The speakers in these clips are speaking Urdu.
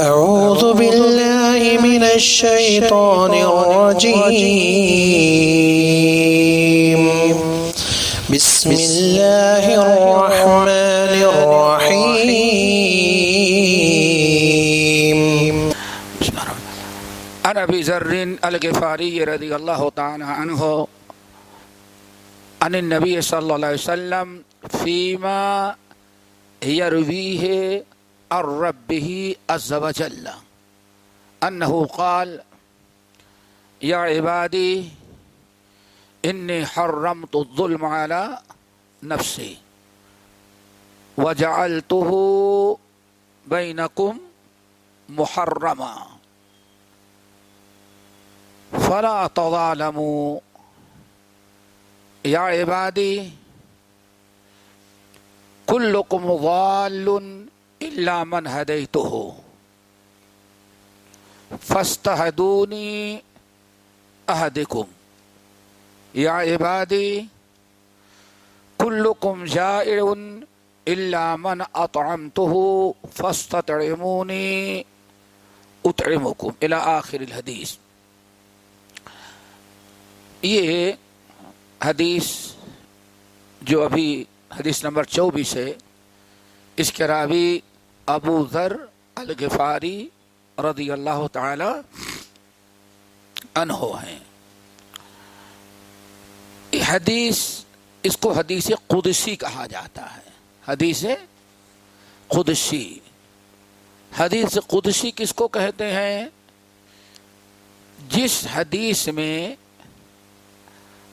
أعوذ بالله من الشيطان الرجيم. بسم الله الرحمن الرحيم. عن ابي ذر الغفاري رضي الله تعالى عنه عن النبي صلى الله عليه وسلم فيما يرويه عن ربه عز وجل. انه قال، يا عبادي اني حرمت الظلم على نفسي وجعلته بينكم محرما. فلا تظالموا. يا عبادي، كلكم ضال إلا من هديته. فاستهدوني أهدكم. يا عبادي، كلكم جائع إلا من أطعمته فاستطعموني أطعمكم. إلى آخر الحديث. یہ حدیث جو ابھی حدیث نمبر چوبیس ہے، اس کے راوی ابو ذر الغفاری رضی اللہ تعالی عنہ ہیں۔ حدیث، اس کو حدیث قدسی کہا جاتا ہے۔ حدیث قدسی۔ حدیث قدسی کس کو کہتے ہیں؟ جس حدیث میں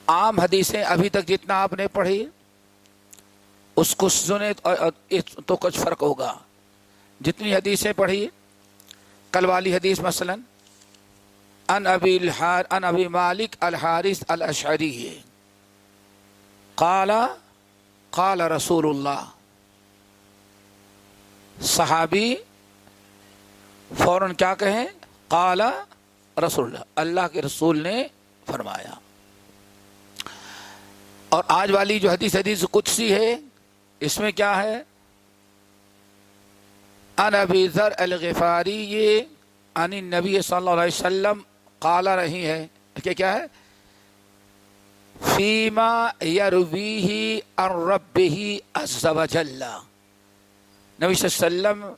عام حدیثیں ابھی تک جتنا آپ نے پڑھی، اس کو سنے تو کچھ فرق ہوگا۔ جتنی حدیثیں پڑھی، کل والی حدیث مثلا ان ابی الحار ان ابی مالک الحارث الاشعری قال قال رسول اللہ صحابی فوراً کیا کہیں؟ قال رسول اللہ اللہ کے رسول نے فرمایا۔ اور آج والی جو حدیث حدیث قدسی ہے، اس میں کیا ہے؟ ان ابی ذر الغفاری یہ ان نبی صلی اللہ علیہ وسلم قالا رہی ہے کہ کیا ہے؟ فیما یرویہ ان ربہ عز و جل۔ نبی صلی اللہ علیہ وسلم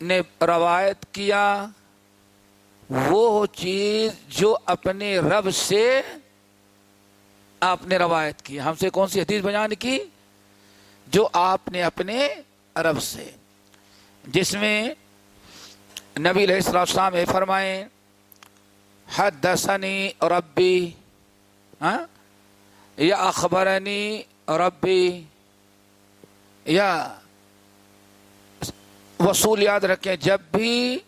نے روایت کیا وہ چیز جو اپنے رب سے آپ نے روایت کی۔ ہم سے کون سی حدیث بیان کی؟ جو آپ نے اپنے رب سے۔ جس میں نبی علیہ السلام نے فرمائے، حدثنی ربی ہاں؟ یا اخبرنی ربی، یا وصول یاد رکھیں، جب بھی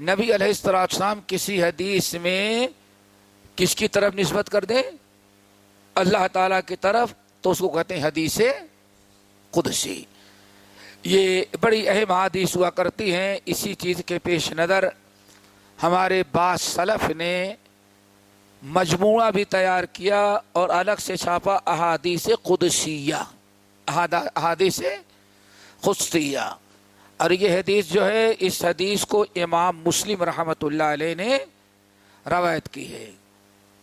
نبی علیہ السلام کسی حدیث میں کس کی طرف نسبت کر دیں، اللہ تعالی کی طرف، تو اس کو کہتے ہیں حدیث قدسی۔ یہ بڑی اہم حادث ہوا کرتی ہیں۔ اسی چیز کے پیش نظر ہمارے بعض سلف نے مجموعہ بھی تیار کیا اور الگ سے چھاپا احادیث قدسیہ احادیث قدسیہ۔ اور یہ حدیث جو ہے، اس حدیث کو امام مسلم رحمۃ اللہ علیہ نے روایت کی ہے۔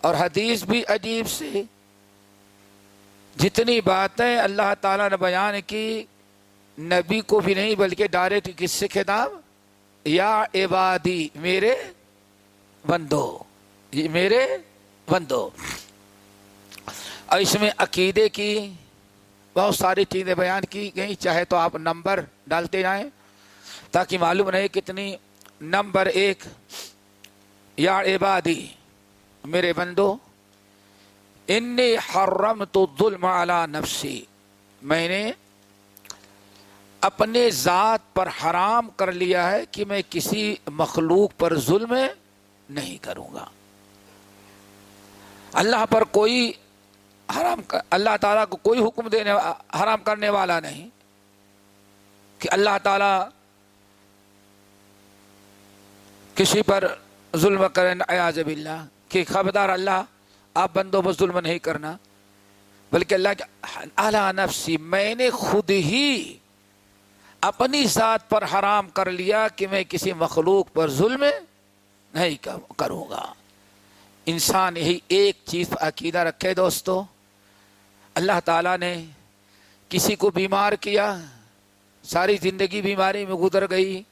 اور حدیث بھی عجیب سے جتنی باتیں اللہ تعالیٰ نے بیان کی نبی کو بھی نہیں بلکہ ڈائریکٹ کس سے خطاب یا عبادی، میرے بندو، یہ میرے بندو۔ اور اس میں عقیدے کی بہت ساری چیزیں بیان کی گئی چاہے تو آپ نمبر ڈالتے جائیں تاکہ معلوم رہے کتنی نمبر ایک، یا عبادی، میرے بندو، انی حرم تو ظلم علی نفسی۔ میں نے اپنے ذات پر حرام کر لیا ہے کہ میں کسی مخلوق پر ظلم نہیں کروں گا۔ اللہ پر کوئی حرام اللہ تعالیٰ کو کوئی حکم دینے حرام کرنے والا نہیں۔ کہ اللہ تعالیٰ کسی پر ظلم کریں ایاز باللہ۔ کہ خبردار اللہ، آپ بندوں پر ظلم نہیں کرنا، بلکہ اللہ کے اعلیٰ نفسی، میں نے خود ہی اپنی ذات پر حرام کر لیا کہ میں کسی مخلوق پر ظلم نہیں کروں گا۔ انسان یہی ایک چیز عقیدہ رکھے دوستو۔ اللہ تعالیٰ نے کسی کو بیمار کیا، ساری زندگی بیماری میں گزر گئی،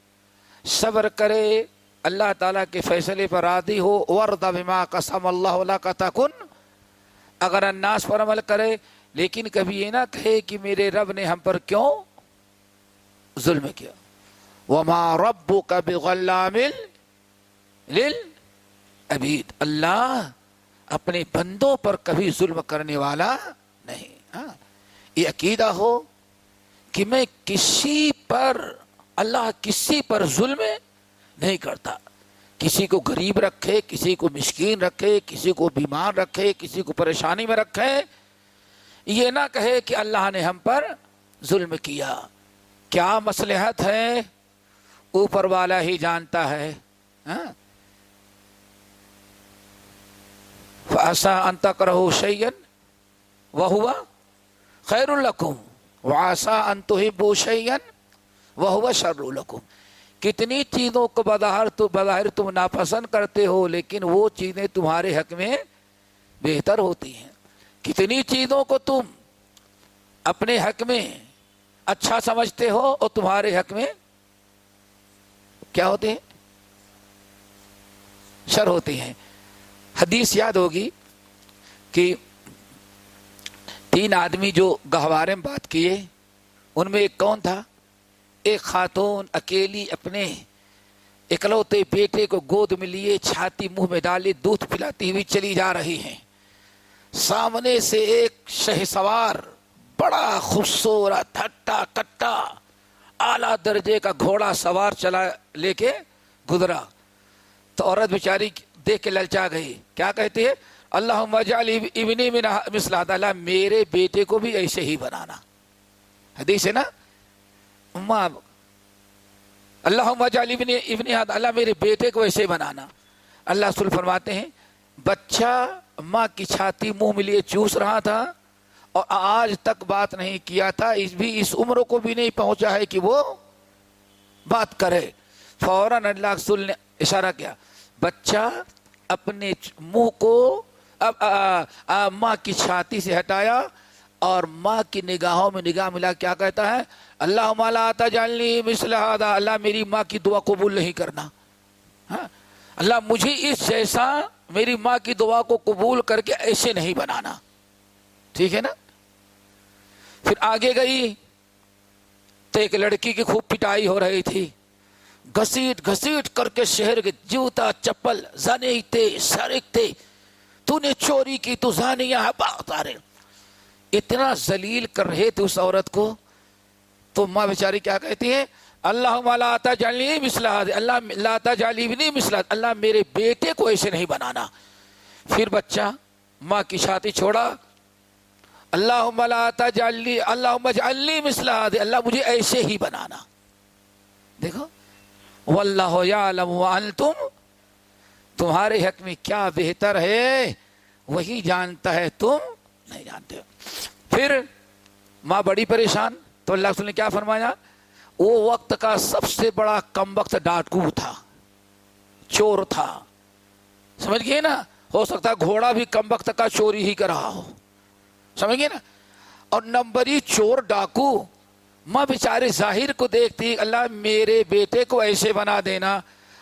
صبر کرے، اللہ تعالیٰ کے فیصلے پر راضی ہو۔ ورد بما قسم اللہ علیہ کا تکن۔ اگر الناس پر عمل کرے، لیکن کبھی یہ نہ کہے کہ میرے رب نے ہم پر کیوں ظلم کیا۔ وما رب کا بغلام ابید اللہ اپنے بندوں پر کبھی ظلم کرنے والا نہیں۔ ہاں۔ یہ عقیدہ ہو کہ میں کسی پر، اللہ کسی پر ظلم نہیں کرتا۔ کسی کو غریب رکھے، کسی کو مشکین رکھے، کسی کو بیمار رکھے، کسی کو پریشانی میں رکھے۔ یہ نہ کہے کہ اللہ نے ہم پر ظلم کیا۔ کیا مسلحت ہے؟ اوپر والا ہی جانتا ہے ہاں؟ انت کرو شیئن وہ ہوا خیر القم واسا انت ہی بو شیئن وہ ہوا شر القم کتنی چیزوں کو بظاہر تو بظاہر تم ناپسند کرتے ہو، لیکن وہ چیزیں تمہارے حق میں بہتر ہوتی ہیں۔ کتنی چیزوں کو تم اپنے حق میں اچھا سمجھتے ہو اور تمہارے حق میں کیا ہوتے ہیں؟ شر ہوتے ہیں۔ حدیث یاد ہوگی کہ تین آدمی جو گہوارے میں بات کیے، ان میں ایک کون تھا؟ ایک خاتون اکیلی اپنے اکلوتے بیٹے کو گود میں لیے چھاتی منہ میں ڈالے، دودھ پلاتی ہوئی چلی جا رہی ہیں۔ سامنے سے ایک شہ سوار بڑا خوبصورت ٹھٹا کٹا اعلی درجے کا گھوڑا سوار چلا لے کے گزرا۔ تو عورت بیچاری دیکھ کے للچا گئی۔ کیا کہتی ہے اللہ ابنی اللہ میرے بیٹے کو بھی ایسے ہی بنانا۔ حدیث ہے نا؟ اللہ ابن ابن اللہ میرے بیٹے کو ایسے بنانا۔ اللہ سل فرماتے ہیں، بچہ ماں کی چھاتی منہ میں لیے چوس رہا تھا اور آج تک بات نہیں کیا تھا، اس بھی اس عمر کو بھی نہیں پہنچا ہے کہ وہ بات کرے۔ فوراً اللہ سل نے اشارہ کیا، بچہ اپنے منہ کو اب ماں کی چھاتی سے ہٹایا اور ماں کی نگاہوں میں نگاہ ملا، کیا کہتا ہے؟ اللہ مالا آتا جانلی اللہ میری ماں کی دعا قبول نہیں کرنا۔ ہاں؟ اللہ مجھے اس جیسا میری ماں کی دعا کو قبول کر کے ایسے نہیں بنانا۔ ٹھیک ہے نا؟ پھر آگے گئی تو ایک لڑکی کی خوب پٹائی ہو رہی تھی۔ گھسیٹ گھسیٹ کر کے شہر کے جوتا، چپل زنے تھے سرک تھے تو نے چوری کی، تو زانیاں رہے اتنا زلیل کر رہے تھے اس عورت کو۔ تو ماں بیچاری کیا کہتی ہے اللہ آتا جالی مسلا اللہ لاتا جالی بھی نہیں مسلا اللہ میرے بیٹے کو ایسے نہیں بنانا۔ پھر بچہ ماں کی شادی چھوڑا۔ اللہ آتا جالی اللہ جالی مسلا اللہ مجھے ایسے ہی بنانا۔ دیکھو۔ واللہ یعلم وانتم۔ تمہارے حق میں کیا بہتر ہے، وہی جانتا ہے تم نہیں جانتے ہو۔ پھر ماں بڑی پریشان، تو اللہ نے کیا فرمایا؟ وہ وقت کا سب سے بڑا کم وقت ڈاٹکو تھا، چور تھا۔ سمجھ گئے نا؟ ہو سکتا گھوڑا بھی کم وقت کا چوری ہی کر رہا ہو۔ سمجھ گئے نا؟ اور نمبری چور ڈاکو۔ ماں بیچارے ظاہر کو دیکھتی، اللہ میرے بیٹے کو ایسے بنا دینا۔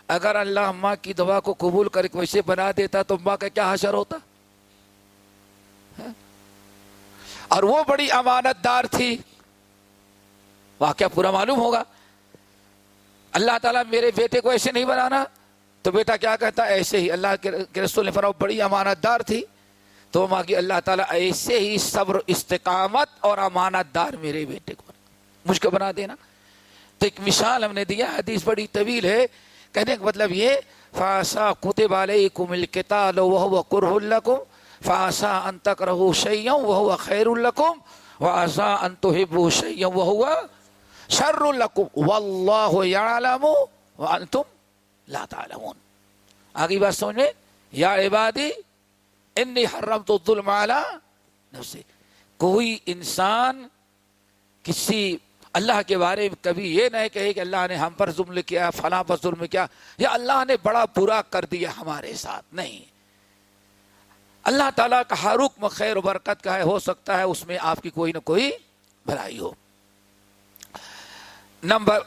اگر اللہ ماں کی دعا کو قبول کر کے ویسے بنا دیتا تو ماں کا کیا حشر ہوتا؟ ہاں؟ اور وہ بڑی امانت دار تھی۔ واقعہ پورا معلوم ہوگا۔ اللہ تعالیٰ میرے بیٹے کو ایسے نہیں بنانا۔ تو بیٹا کیا کہتا؟ ایسے ہی اللہ کے رسول نے فرمایا بڑی امانت دار تھی۔ تو ماں کی اللہ تعالیٰ ایسے ہی صبر استقامت اور امانت دار میرے بیٹے کو مجھ کو بنا دینا۔ تو ایک مثال ہم نے دیا، حدیث بڑی طویل ہے۔ کہنے کا مطلب یہ فاسا کتب علیکم الکتاب وهو کرہ لکم فاسا ان تکرہو شیئا وهو خیر لکم واسا ان تحبو شیئا وهو شر لکم واللہ یعلم وانتم لا تعلمون۔ آگئی بات سمجھے یا عبادی انی حرمت الظلم علی نفسی۔ کوئی انسان کسی اللہ کے بارے میں کبھی یہ نہیں کہے کہ اللہ نے ہم پر ظلم کیا، فلاں پر ظلم کیا، یا اللہ نے بڑا برا کر دیا ہمارے ساتھ۔ نہیں۔ اللہ تعالیٰ کا ہر حکم خیر و برکت کا ہے، ہو سکتا ہے اس میں آپ کی کوئی نہ کوئی بھلائی ہو۔ نمبر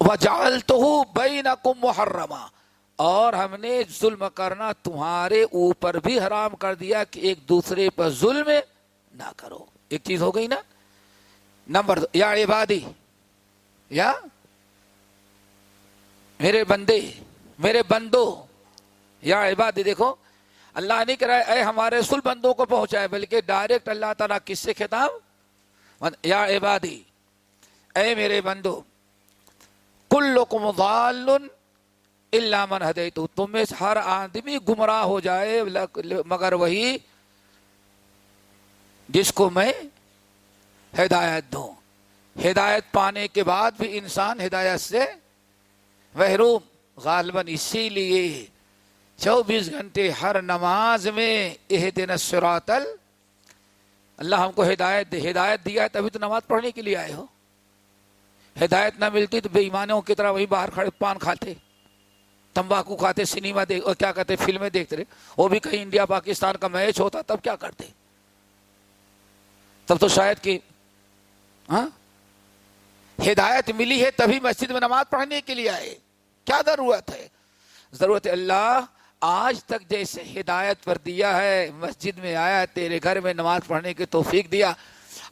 وجال تو بئی نہ کم محرما۔ اور ہم نے ظلم کرنا تمہارے اوپر بھی حرام کر دیا کہ ایک دوسرے پر ظلم نہ کرو۔ ایک چیز ہو گئی نا؟ نمبر دو، یا عبادی، یا میرے بندے، میرے بندو، یا عبادی، دیکھو، اللہ نہیں کرا اے ہمارے سل بندوں کو پہنچائے بلکہ ڈائریکٹ اللہ تعالیٰ کس سے خطاب؟ یا عبادی، اے میرے بندو کل ضال اللہ من ہدے تو تم میں ہر آدمی گمراہ ہو جائے مگر وہی جس کو میں ہدایت دوں۔ ہدایت پانے کے بعد بھی انسان ہدایت سے محروم، غالباً اسی لیے چوبیس گھنٹے ہر نماز میں یہ دن سراتل اللہ ہم کو ہدایت دے، ہدایت دیا ہے تبھی تو نماز پڑھنے کے لیے آئے ہو۔ ہدایت نہ ملتی تو بے ایمانوں کی طرح وہی باہر کھڑے، پان کھاتے۔ تمباکو کھاتے، سنیما دیکھ کیا کہتے، فلمیں دیکھتے رہے۔ وہ بھی کہیں انڈیا، پاکستان کا میچ ہوتا، تب کیا کرتے؟ تب تو شاید کہ ہاں؟ ہدایت ملی ہے تبھی مسجد میں نماز پڑھنے کے لیے آئے۔ کیا ضرورت ہے؟ ضرورت اللہ، آج تک جیسے ہدایت پر دیا ہے، مسجد میں آیا، تیرے گھر میں نماز پڑھنے کی توفیق دیا۔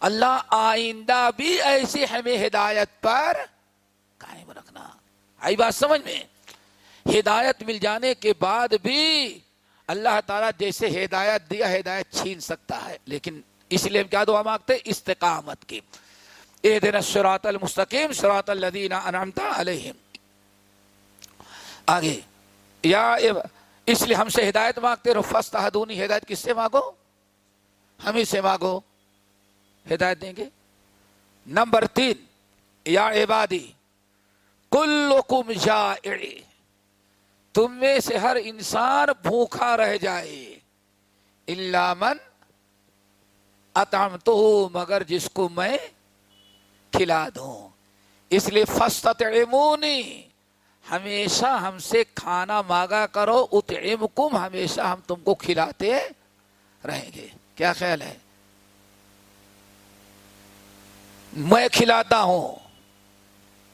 اللہ آئندہ بھی ایسی ہمیں ہدایت پر قائم رکھنا۔ آئی بات سمجھ میں؟ ہدایت مل جانے کے بعد بھی اللہ تعالیٰ جیسے ہدایت دیا ہدایت چھین سکتا ہے۔ لیکن اس لیے ہم کیا دعا مانگتے؟ استقامت کی۔ اے دن سرات المستقیم سرات الدین انعمتا علیہم۔ آگے، یا اس لیے ہم سے ہدایت مانگتے رہو فسٹ ہدایت کس سے مانگو؟ ہم ہی سے مانگو۔ ہدایت دیں گے۔ نمبر تین، یا عبادی کل کم تم میں سے ہر انسان بھوکھا رہ جائے۔ اللہ من اتام تو مگر جس کو میں کھلا دوں۔ اس لیے فسط ہمیشہ ہم سے کھانا مانگا کرو اتعمکم ہمیشہ ہم تم کو کھلاتے رہیں گے۔ کیا خیال ہے؟ میں کھلاتا ہوں۔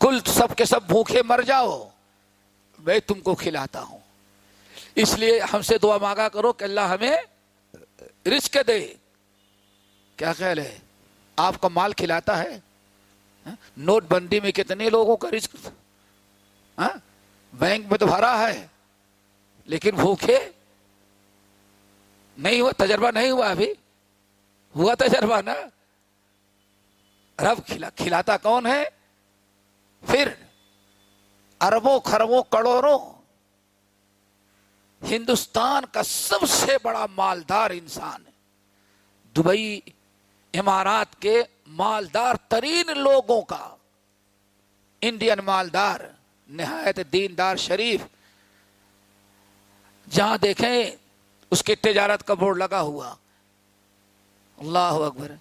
کل سب کے سب بھوکے مر جاؤ۔ میں تم کو کھلاتا ہوں۔ اس لیے ہم سے دعا مانگا کرو کہ اللہ ہمیں رزق دے۔ کیا خیال ہے؟ آپ کا مال کھلاتا ہے؟ ہاں؟ نوٹ بندی میں کتنے لوگوں کا رزق ہاں؟ بینک میں تو بھرا ہے، لیکن بھوکے نہیں ہوا، تجربہ نہیں ہوا ابھی۔ ہوا تجربہ نا؟ رب کھلا، کھلاتا کون ہے؟ پھر اربوں خربوں کروڑوں ہندوستان کا سب سے بڑا مالدار انسان دبئی امارات کے مالدار ترین لوگوں کا انڈین مالدار، نہایت دیندار شریف۔ جہاں دیکھیں اس کی تجارت کا بورڈ لگا ہوا۔ اللہ اکبر۔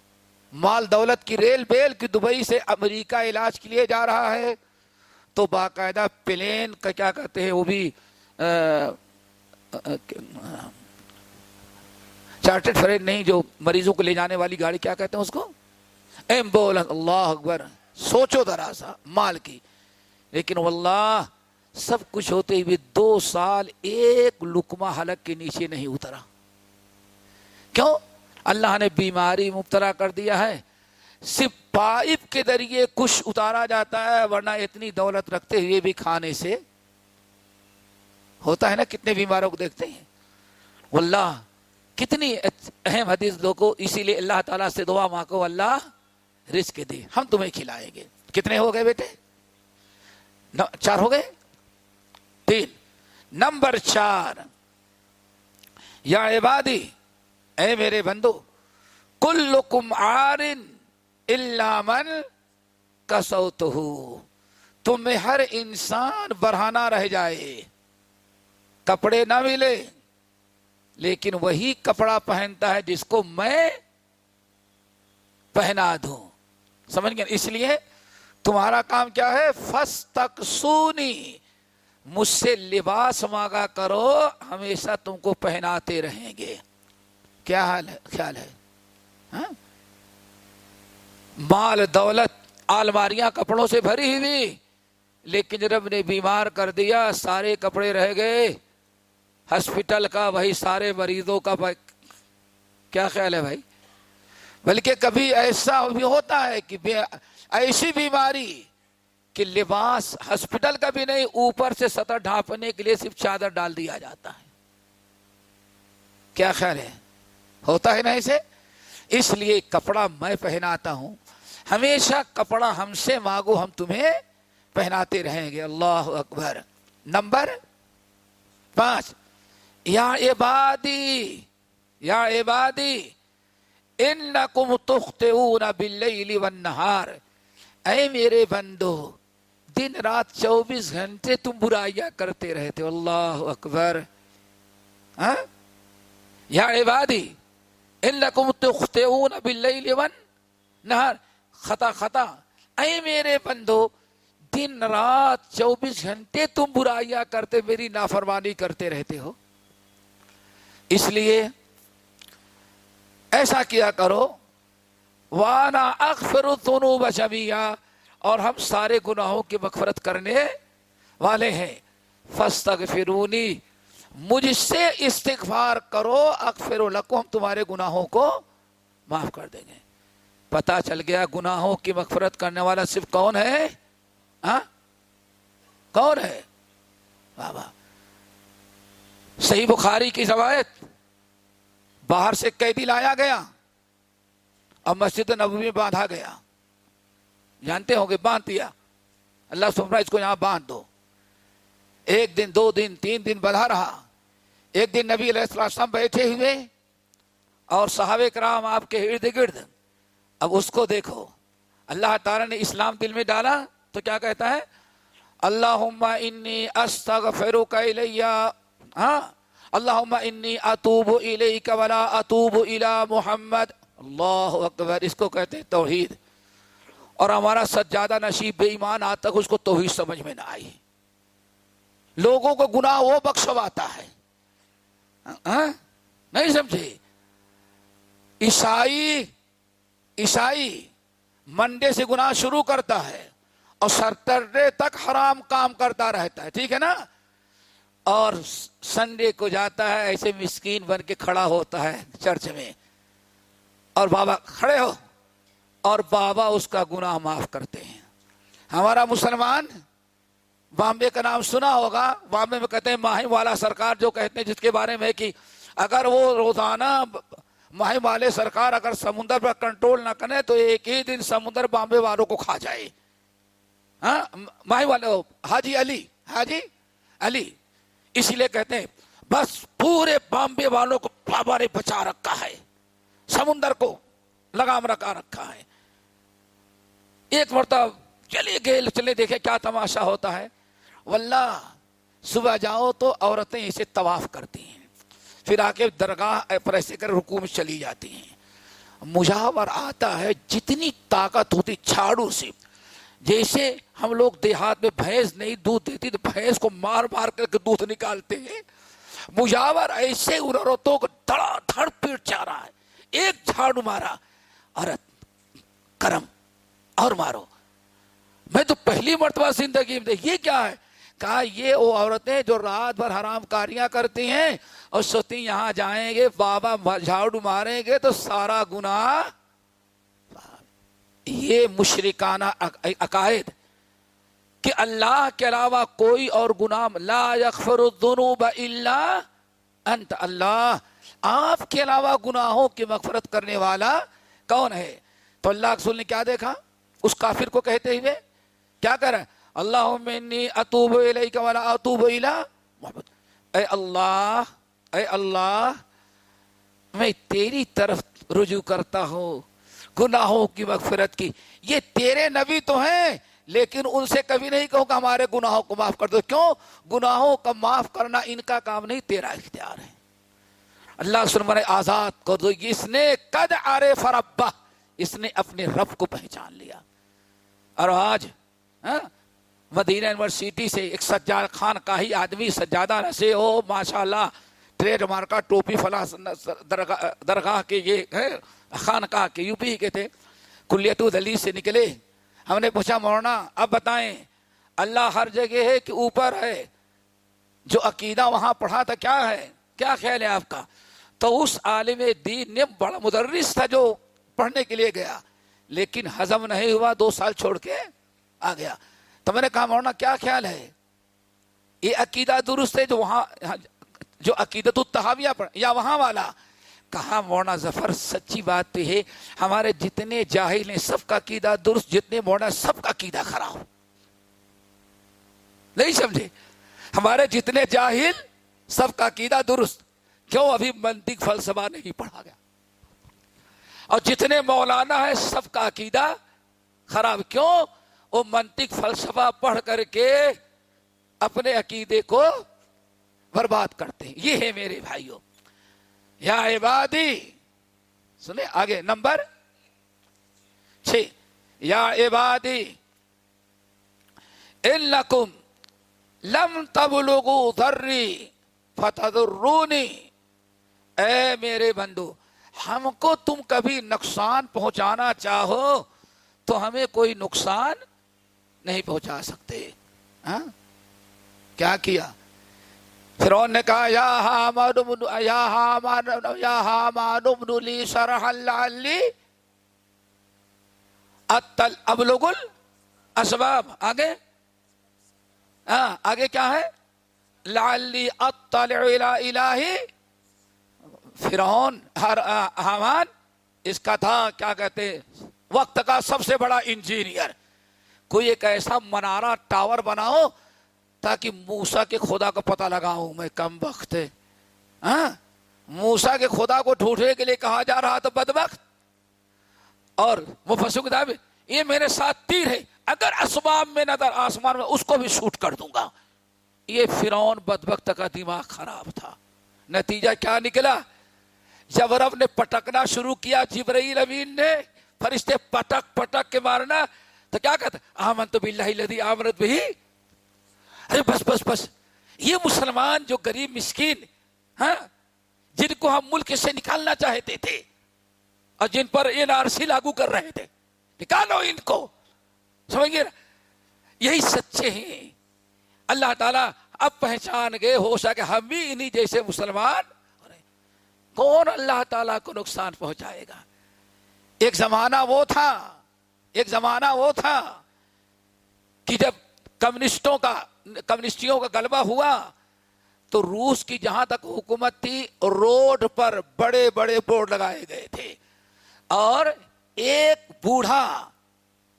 مال دولت کی ریل بیل کی دبئی سے امریکہ علاج کے لیے جا رہا ہے۔ تو باقاعدہ پلین کا کیا کہتے ہیں وہ بھی چارٹرڈ فریڈ نہیں، جو مریضوں کو لے جانے والی گاڑی کیا کہتے ہیں اس کو؟ ایمبولنس اللہ اکبر، سوچو ذرا سا، مال کی۔ لیکن واللہ، سب کچھ ہوتے ہوئے دو سال ایک لکما حلق کے نیچے نہیں اترا۔ کیوں؟ اللہ نے بیماری مبتلا کر دیا ہے۔ صرف پائپ کے ذریعے کچھ اتارا جاتا ہے، ورنہ اتنی دولت رکھتے ہوئے بھی کھانے سے ہوتا ہے نا، کتنے بیماروں کو دیکھتے ہیں۔ واللہ، کتنی اہم حدیث لوگوں اسی لیے اللہ تعالیٰ سے دعا ماں کو اللہ رزق دے، ہم تمہیں کھلائیں گے۔ کتنے ہو گئے بیٹے؟ چار ہو گئے؟ تین۔ نمبر چار۔ یا عبادی، اے میرے بندو کل کم آرن اللہ من کسوت ہو تمہیں ہر انسان بڑھانا رہ جائے۔ کپڑے نہ ملے۔ لیکن وہی کپڑا پہنتا ہے جس کو میں پہنا دوں۔ سمجھ گئے؟ اس لیے تمہارا کام کیا ہے؟ فس تک سونی مجھ سے لباس مانگا کرو، ہمیشہ تم کو پہناتے رہیں گے۔ کیا حال ہے؟ خیال ہے؟ ہاں؟ مال دولت آلماریاں کپڑوں سے بھری ہوئی، لیکن رب نے بیمار کر دیا، سارے کپڑے رہ گئے۔ ہاسپٹل کا وہی سارے مریضوں کا کیا خیال ہے بھائی؟ بلکہ کبھی ایسا بھی ہوتا ہے کہ ایسی بیماری کہ لباس ہاسپٹل کا بھی نہیں، اوپر سے سطح ڈھانپنے کے لیے صرف چادر ڈال دیا جاتا ہے۔ کیا خیال ہے؟ ہوتا ہے نا اسے؟ اس لیے کپڑا میں پہناتا ہوں۔ ہمیشہ کپڑا ہم سے مانگو، ہم تمہیں پہناتے رہیں گے۔ اللہ اکبر۔ نمبر پانچ۔ یا عبادی یا عبادی، انکم تخطئون باللیل والنہار۔ اے میرے بندو، دن رات چوبیس گھنٹے تم برائیاں کرتے رہتے اللہ اکبر۔ ہاں؟ یا عبادی، انکم تخطئون باللیل والنہار۔ خطا خطا۔ اے میرے بندو، دن رات چوبیس گھنٹے تم برائیاں کرتے، میری نافرمانی کرتے رہتے ہو۔ اس لیے ایسا کیا کرو، وانا اکثر دونوں بچمیا اور ہم سارے گناہوں کی مغفرت کرنے والے ہیں۔ فستغ فرونی مجھ سے استغفار کرو اکثر ہم تمہارے گناہوں کو معاف کر دیں گے۔ پتا چل گیا گناہوں کی مغفرت کرنے والا صرف کون ہے؟ ہاں؟ کون ہے؟ بابا صحیح بخاری کی روایت، باہر سے قیدی لایا گیا اور مسجد نبوی میں باندھا گیا۔ جانتے ہوں گے، باندھ دیا۔ اللہ سمرا اس کو یہاں باندھ دو۔ ایک دن، دو دن، تین دن بڑھا رہا۔ ایک دن نبی علیہ السلام بیٹھے ہوئے اور صحابہ کرام آپ کے ارد گرد اب اس کو دیکھو۔ اللہ تعالیٰ نے اسلام دل میں ڈالا تو کیا کہتا ہے؟ اللہ انی استغفرک الیہ۔ ہاں؟ اللہ انی اتوب الیک ولا اتوب الی محمد۔ اللہ اکبر، اس کو کہتے ہیں توحید۔ اور ہمارا سجادہ نصیب بے ایمان آج تک اس کو توحید سمجھ میں نہ آئی۔ لوگوں کو گناہ وہ بخشواتا ہے۔ ہاں؟ نہیں سمجھے؟ عیسائی عیسائی منڈے سے گناہ شروع کرتا ہے اور سرٹرڈے تک حرام کام کرتا رہتا ہے، ٹھیک ہے نا؟ اور سنڈے کو جاتا ہے، ایسے مسکین بن کے کھڑا ہوتا ہے چرچ میں، اور بابا کھڑے ہو، اور بابا اس کا گناہ معاف کرتے ہیں۔ ہمارا مسلمان بامبے کا نام سنا ہوگا، بامبے میں کہتے ہیں ماہی والا سرکار جو کہتے ہیں، جس کے بارے میں کہ اگر وہ روزانہ ماہی والے سرکار اگر سمندر پر کنٹرول نہ کرے تو ایک ہی دن سمندر بامبے والوں کو کھا جائے۔ ہاں؟ ماہی والے حاجی علی حاجی علی، اسی لیے کہتے ہیں، بس پورے بامبے والوں کو بابا نے بچا رکھا ہے، سمندر کو لگام رکھا رکھا ہے۔ ایک مرتبہ چلے گئے، چلے دیکھے کیا تماشا ہوتا ہے۔ واللہ، صبح جاؤ تو عورتیں اسے طواف کرتی ہیں۔ پھر آ کے درگاہ پر ایسے کر رکو میں چلی جاتی ہیں۔ مجاور آتا ہے جتنی طاقت ہوتی چھاڑو سے۔ جیسے ہم لوگ دیہات میں بھینس نہیں دودھ دیتی تو بھینس کو مار مار کر کے دودھ نکالتے ہیں۔ مجاور ایسے عورتوں کو دڑا دھڑ پیٹ چاہ رہا ہے۔ ایک جھاڑو مارا۔ عورت کرم، اور مارو۔ میں تو پہلی مرتبہ زندگی میں یہ کیا ہے؟ کہا، یہ وہ عورتیں جو رات بھر حرام کاریاں کرتی ہیں اور سوتی یہاں جائیں گے، بابا جھاڑو ماریں گے تو سارا گناہ یہ مشرکانہ عقائد کہ اللہ کے علاوہ کوئی اور گناہ، لا یغفر الذنوب الا انت۔ اللہ آپ کے علاوہ گناہوں کی مغفرت کرنے والا کون ہے؟ تو اللہ رسول نے کیا دیکھا؟ اس کافر کو کہتے ہوئے، کیا کر رہے اللہ منی اتوب الیک ولا اتوب الی محمد۔ اے اللہ اے اللہ میں تیری طرف رجوع کرتا ہوں گناہوں کی مغفرت کی۔ یہ تیرے نبی تو ہیں لیکن ان سے کبھی نہیں کہوں کہ ہمارے گناہوں کو معاف کر دو۔ کیوں؟ گناہوں کا معاف کرنا ان کا کام نہیں تیرا اختیار ہے۔ اللہ سلم آزاد کر دو۔ اس نے قد آرے فربا اس نے اپنے رب کو پہچان لیا۔ اور آج ہاں، مدینہ یونیورسٹی سے ایک سجاد خان کا ہی آدمی سجادہ رسے ہو ماشاء اللہ ٹریڈ مارکا، ٹوپی فلاں درگاہ درگاہ کے یہ خان کا، کے یو پی کے تھے کلیت دلی سے نکلے۔ ہم نے پوچھا، مولانا، اب بتائیں، اللہ ہر جگہ ہے کہ اوپر ہے؟ جو عقیدہ وہاں پڑھا تھا، کیا ہے؟ کیا خیال ہے آپ کا؟ تو اس عالم دین نے بڑا مدرس تھا جو پڑھنے کے لیے گیا، لیکن ہزم نہیں ہوا، دو سال چھوڑ کے آ گیا۔ تو میں نے کہا، مولانا، کیا خیال ہے؟ یہ عقیدہ درست ہے جو وہاں، جو عقیدت التحاویہ پڑھ یا وہاں والا؟ کہا، مولانا ظفر، سچی بات تو ہے، ہمارے جتنے جاہل ہیں، سب کا عقیدہ درست، جتنے مولانا، سب کا عقیدہ خراب۔ نہیں سمجھے؟ ہمارے جتنے جاہل، سب کا عقیدہ درست۔ کیوں ابھی منطق فلسفہ نہیں پڑھا گیا؟ اور جتنے مولانا ہیں، سب کا عقیدہ خراب۔ کیوں؟ وہ منطق فلسفہ پڑھ کر کے اپنے عقیدے کو برباد کرتے ہیں۔ یہ ہے میرے بھائیوں۔ یا عبادی سنے آگے، نمبر چھ۔ یا عبادی لکم لم تبلغوا ذری فتذرونی اے میرے بندو، ہم کو تم کبھی نقصان پہنچانا چاہو تو ہمیں کوئی نقصان نہیں پہنچا سکتے۔ ہاں؟ کیا کیا؟ فرعون نے کہا، یا حامان یا حامان یا حامان ابن لی شرح لعلی اتل ابلغ الاسباب۔ آگے؟ ہاں آگے کیا ہے؟ لعلی اطلع الى الہی فرعون۔ حامان، اس کا تھا، کیا کہتے وقت کا سب سے بڑا انجینئر۔ کوئی ایک ایسا منارہ ٹاور بناؤ تاکہ موسا کے خدا کو پتہ لگاؤں میں کم وقت ہاں؟ موسا کے خدا کو ڈھونڈنے کے لیے کہا جا رہا تو بد وقت اور وہ فسو کتاب یہ میرے ساتھ تیر ہے۔ اگر اسباب میں نظر آسمان میں، اس کو بھی شوٹ کر دوں گا۔ یہ فرون بد وقت کا دماغ خراب تھا۔ نتیجہ کیا نکلا؟ جب رب نے پٹکنا شروع کیا، جبرائیل امین نے فرشتے پٹک پٹک کے مارنا۔ تو کیا کہتا آمن تو بلّہ لدی آمرت بھی ارے بس بس بس۔ یہ مسلمان جو غریب مسکین ہاں جن کو ہم ملک سے نکالنا چاہتے تھے اور جن پر این آر سی لاگو کر رہے تھے، نکالو ان کو۔ سمجھ گئے یہی سچے ہیں۔ اللہ تعالیٰ اب پہچان گئے ہو سکے ہم بھی انہیں جیسے مسلمان۔ کون اللہ تعالیٰ کو نقصان پہنچائے گا؟ ایک زمانہ وہ تھا ایک زمانہ وہ تھا کہ جب کمیونسٹوں کا کمیونسٹیوں کا غلبہ ہوا تو روس کی جہاں تک حکومت تھی، روڈ پر بڑے بڑے بورڈ لگائے گئے تھے۔ اور ایک بوڑھا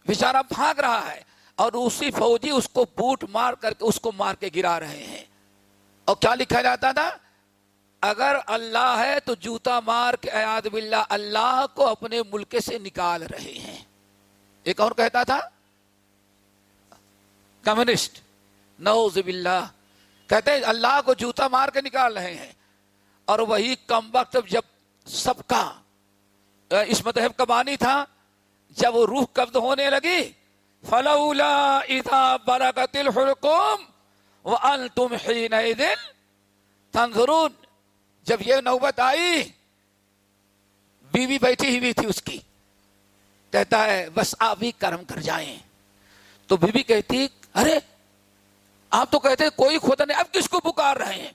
بچارا بھاگ رہا ہے اور اسی فوجی اس کو بوٹ مار کر کے اس کو مار کے گرا رہے ہیں۔ اور کیا لکھا جاتا تھا؟ اگر اللہ ہے تو جوتا مار کے ایاد باللہ اللہ کو اپنے ملک سے نکال رہے ہیں۔ ایک اور کہتا تھا، کمیونسٹ نوز باللہ، کہتے ہیں اللہ کو جوتا مار کے نکال رہے ہیں۔ اور وہی کم وقت جب سب کا، اس مذہب کا بانی تھا، جب وہ روح قبض ہونے لگی، فلولا اذا برکت الحلقوم وانتم حينئذ تنظرون۔ جب یہ نوبت آئی، بیوی بیٹھی ہوئی تھی اس کی۔ کہتا ہے، بس آپ ہی کرم کر جائیں۔ تو بیوی کہتی، ارے، آپ تو کہتے ہیں کوئی خدا نہیں اب کس کو پکار رہے ہیں؟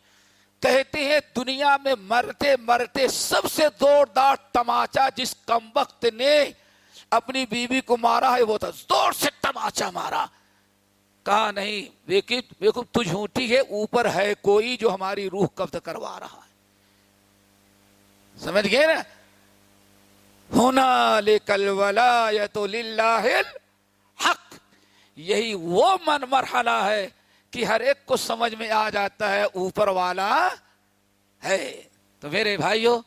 کہتے ہیں، دنیا میں مرتے مرتے سب سے زوردار تماچا جس کم وقت نے اپنی بیوی بی کو مارا ہے، وہ تھا۔ زور سے تماچا مارا۔ کہا، نہیں دیکھو تو جھوٹی ہے، اوپر ہے کوئی جو ہماری روح قبض کروا رہا ہے۔ سمجھ گئے نا ہونا لے کل ولا تو حق یہی وہ من مرحلہ ہے کہ ہر ایک کو سمجھ میں آ جاتا ہے، اوپر والا ہے۔ تو میرے بھائیو،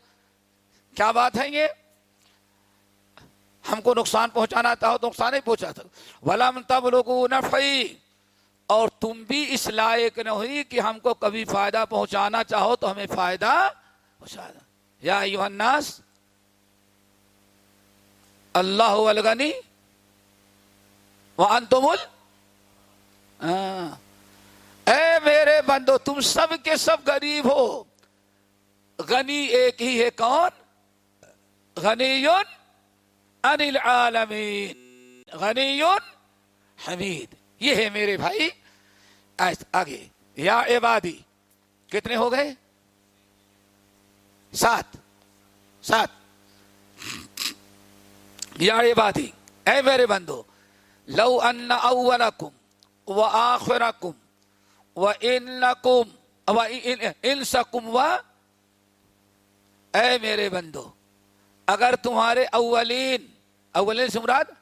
کیا بات ہے یہ؟ ہم کو نقصان پہنچانا تھا تو نقصان نہیں پہنچا تھا۔ ولم تب لوگوں اور تم بھی اس لائق نہ ہوئی کہ ہم کو کبھی فائدہ پہنچانا چاہو تو ہمیں فائدہ پہنچا یا الناس اللہ الغنی وہ انتمل ہاں۔ اے میرے بندو، تم سب کے سب غریب ہو۔ غنی ایک ہی ہے کون؟ غنی انل عالمین غنی حمید۔ یہ ہے میرے بھائی۔ آگے۔ یا عبادی، کتنے ہو گئے؟ سات۔ سات۔ یا عبادی اے میرے بندو لو ان اولکم و آخرکم و انکم و انسکم و اے میرے بندو اگر تمہارے اولین اولین سے مراد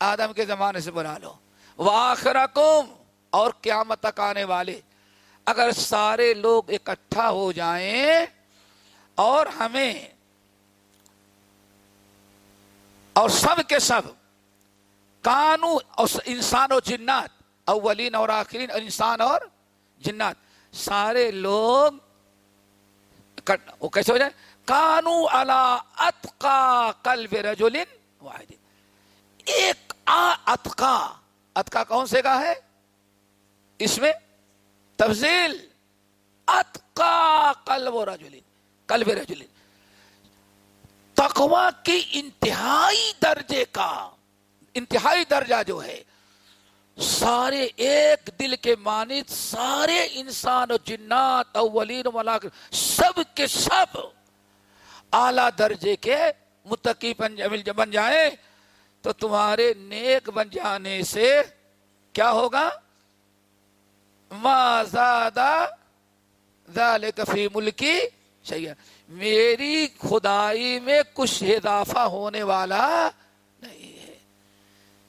آدم کے زمانے سے بنا لو وہ آخرکم اور قیامت تک آنے والے اگر سارے لوگ اکٹھا ہو جائیں اور ہمیں اور سب کے سب کانو انسان اور جنات، اولین اور آخرین، اور انسان اور جنات۔ سارے لوگ وہ کیسے ہو جائے؟ کانو اللہ اتقا کلب رجولن واحد۔ ایک اتقا اتقا کون سے کا ہے؟ اس میں تفضیل، اتقا قلب رجولن کلب رجولن تقوا کی انتہائی درجے کا، انتہائی درجہ جو ہے، سارے ایک دل کے مانت سارے انسان و جنات، اولین ملاک سب کے سب اعلی درجے کے متقی بن جائے تو تمہارے نیک بن جانے سے کیا ہوگا؟ ما زیادہ فی ملکی صحیح میری خدائی میں کچھ اضافہ ہونے والا نہیں ہے۔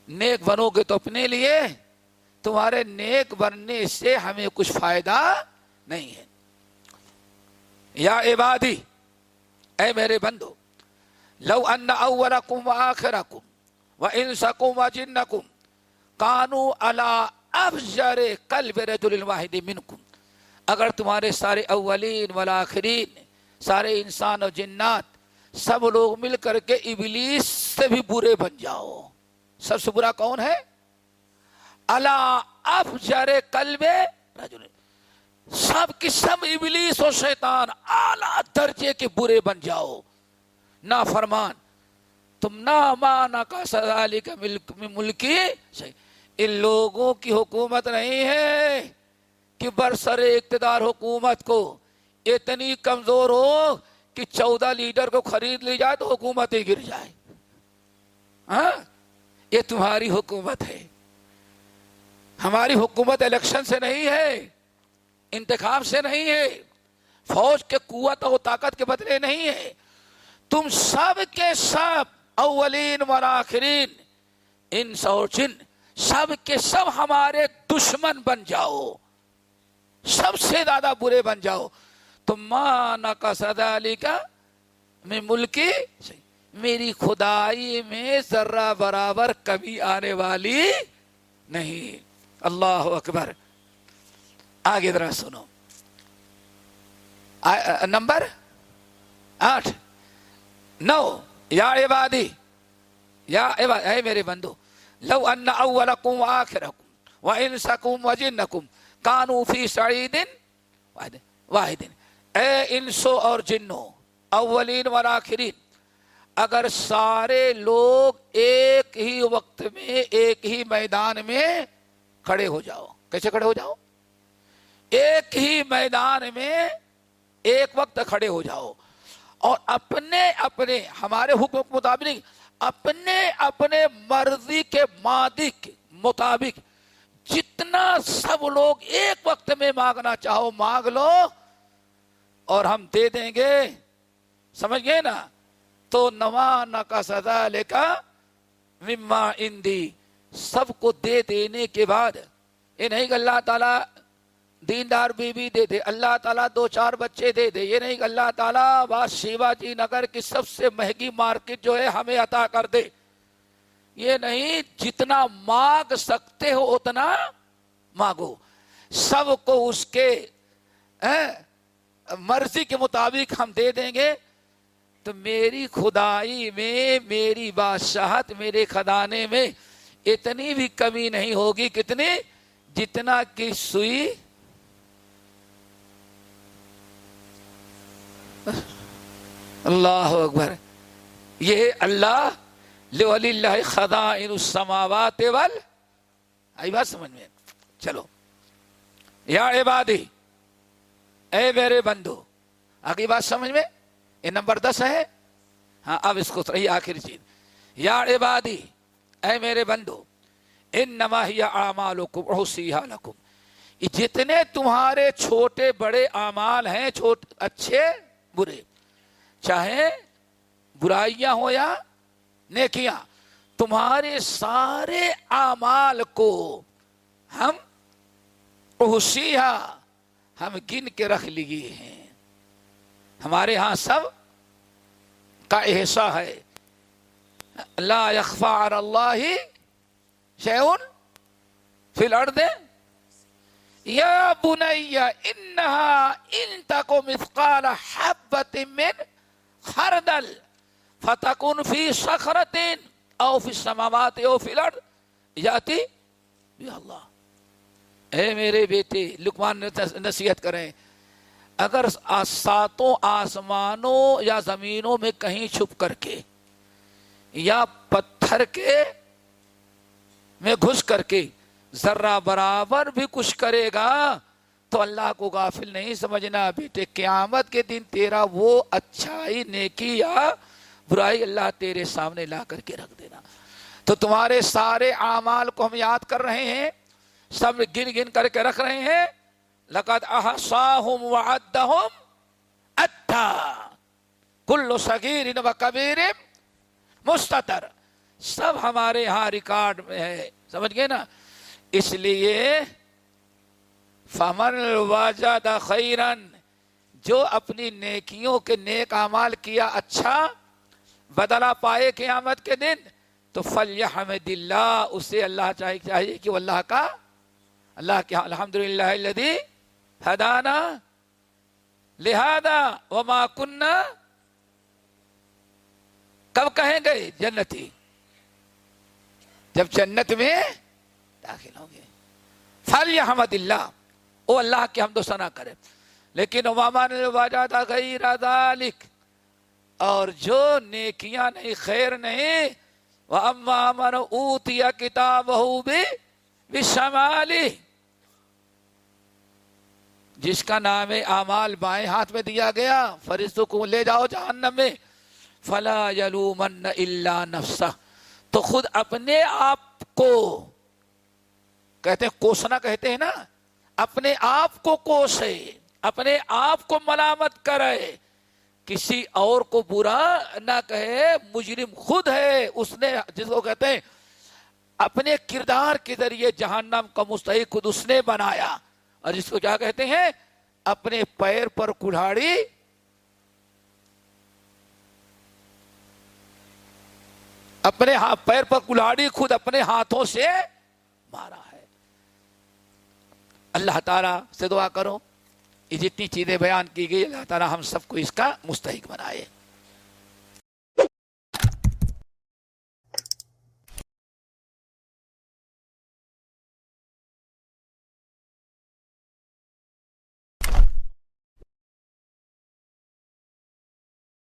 نیک بنو گے تو اپنے لیے، تمہارے نیک بننے سے ہمیں کچھ فائدہ نہیں ہے۔ یا عبادی، اے میرے بندو، لو ان اولکم و آخرکم و انسکم و جنکم کانو علا افجر قلب رجل الواحد منکم۔ اگر تمہارے سارے اولین والآخرین سارے انسان اور جنات سب لوگ مل کر کے ابلیس سے بھی برے بن جاؤ۔ سب سے برا کون ہے؟ اللہ افجر قلب رجل۔ سب کی سب ابلیس و شیطان اعلی درجے کے برے بن جاؤ۔ نہ فرمان تم نہ مانا کا سزالی کا ملکی ان لوگوں کی حکومت نہیں ہے کہ برسر اقتدار حکومت کو اتنی کمزور ہو کہ چودہ لیڈر کو خرید لی جائے تو حکومت ہی گر جائے۔ ہاں؟ یہ تمہاری حکومت ہے۔ ہماری حکومت الیکشن سے نہیں ہے، انتخاب سے نہیں ہے، فوج کے قوت اور طاقت کے بدلے نہیں ہے۔ تم سب کے سب اولین وراخرین ان سو جن، سب کے سب ہمارے دشمن بن جاؤ۔ سب سے زیادہ برے بن جاؤ۔ تم ماں کا سدا علی کا میں ملکی میری خدائی میں ذرہ برابر کبھی آنے والی نہیں۔ اللہ اکبر۔ آگے ذرا سنو۔ نمبر آٹھ۔ نو۔ یا عبادی۔ یا اے میرے بندو، لو ان اولکم و آخرکم و انسکم و جنکم کانو فی سعیدن واحدن۔ اے انسو اور جنو اولین و آخرین، اگر سارے لوگ ایک ہی وقت میں، ایک ہی میدان میں کھڑے ہو جاؤ۔ کیسے کھڑے ہو جاؤ؟ ایک ہی میدان میں ایک وقت کھڑے ہو جاؤ۔ اور اپنے اپنے، ہمارے حکم کے مطابق، اپنے اپنے مرضی کے مادک مطابق، جتنا سب لوگ ایک وقت میں مانگنا چاہو، مانگ لو۔ اور ہم دے دیں گے۔ سمجھ گئے نا؟ تو نوانا کا سزا لے کا۔ مما اندی۔ سب کو دے دینے کے بعد۔ یہ نہیں کہ اللہ تعالیٰ دیندار بیوی دے دے، اللہ تعالیٰ دو چار بچے دے دے۔ یہ نہیں کہ اللہ تعالیٰ بات شیوا جی نگر کی سب سے مہنگی مارکیٹ جو ہے ہمیں عطا کر دے۔ یہ نہیں، جتنا مانگ سکتے ہو اتنا مانگو۔ سب کو اس کے مرضی کے مطابق ہم دے دیں گے، تو میری خدائی میں، میری بادشاہت میرے خدانے میں اتنی بھی کمی نہیں ہوگی کتنی، جتنا کہ سوئی۔ اللہ اکبر۔ یہ اللہ اللہ خدا ان السماوات وال آئی بات سمجھ میں چلو۔ یا عبادی اے میرے بندو آگے بات سمجھ میں؟ یہ نمبر دس ہے۔ ہاں اب اس کو صحیح آخری چیز۔ یا عبادی، اے میرے بندو ان نما اعمالکم احسیہا لکم۔ جتنے تمہارے چھوٹے بڑے اعمال ہیں چھوٹے اچھے، برے، چاہے برائیاں ہو یا نیکیاں، تمہارے سارے اعمال کو ہم احسیہا ہم گن کے رکھ لیے ہیں۔ ہمارے ہاں سب کا احسا ہے۔ لا يخفى على الله شيء في الارض۔ يا بني انها ان تكن مثقال حبه من خردل فتكون في صخره او في السماوات او في الارض۔ ياتي يا الله اے میرے بیٹے، لقمان نصیحت کریں، اگر ساتوں آسمانوں یا زمینوں میں کہیں چھپ کر کے یا پتھر کے میں گھس کر کے ذرہ برابر بھی کچھ کرے گا تو اللہ کو غافل نہیں سمجھنا بیٹے، قیامت کے دن تیرا وہ اچھائی، نیکی یا برائی اللہ تیرے سامنے لا کر کے رکھ دینا۔ تو تمہارے سارے اعمال کو ہم یاد کر رہے ہیں سب گن گن کر کے رکھ رہے ہیں۔ لقد احصاهم وعدهم اتا کل صغیر و کبیر مستطر سب ہمارے ہاں ریکارڈ میں ہے۔ سمجھ گئے نا؟ اس لیے فمن واجد خیرن، جو اپنی نیکیوں کے نیک اعمال کیا اچھا بدلا پائے قیامت کے دن، تو فل حمد اللہ، اسے اللہ چاہیے چاہیے کہ وہ اللہ کا اللہ کے الحمد للہ ہدانا لہذا وما کنہ کب کہیں گے جنتی؟ جب جنت میں داخل ہوں گے۔ فل احمد اللہ۔ او اللہ کے ہم تو سنا کرے۔ لیکن غیر ذالک۔ اور جو نیکیاں نہیں، خیر نہیں۔ وہ اما من اوتیا کتاب ہو بھی شمالی جس کا نام اعمال بائیں ہاتھ میں دیا گیا، فرشتوں کو لے جاؤ جہنم میں۔ فلا یلومن الا نفسا تو خود اپنے آپ کو، کہتے ہیں، کوسنا کہتے ہیں نا، اپنے آپ کو کوسے، اپنے آپ کو ملامت کرے۔ کسی اور کو برا نہ کہے، مجرم خود ہے۔ اس نے جس کو کہتے ہیں، اپنے کردار کے ذریعے جہنم کا مستحق خود اس نے بنایا۔ اور جس کو کیا کہتے ہیں؟ اپنے پیر پر کڑھاڑی اپنے ہاں پیر پر کلاڑی خود اپنے ہاتھوں سے مارا ہے۔ اللہ تعالیٰ سے دعا کرو۔ یہ جتنی چیزیں بیان کی گئی، اللہ تعالیٰ ہم سب کو اس کا مستحق بنائے۔